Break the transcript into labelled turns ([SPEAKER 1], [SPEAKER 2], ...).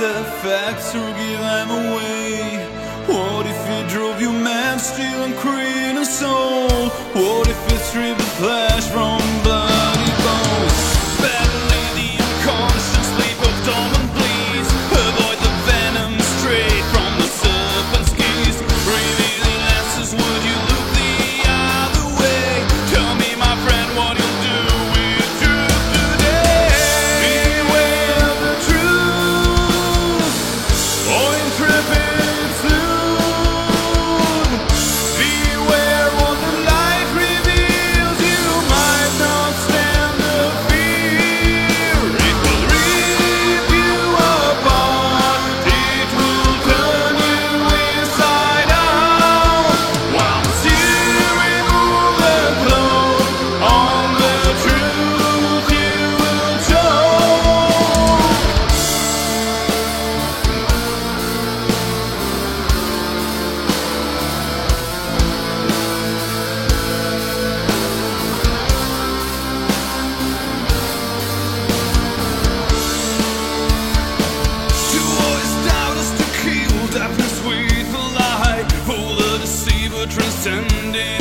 [SPEAKER 1] the facts or give them away. What if it drove you mad, stealing creed a soul? What if it's ripped flash from Pull the deceiver transcending.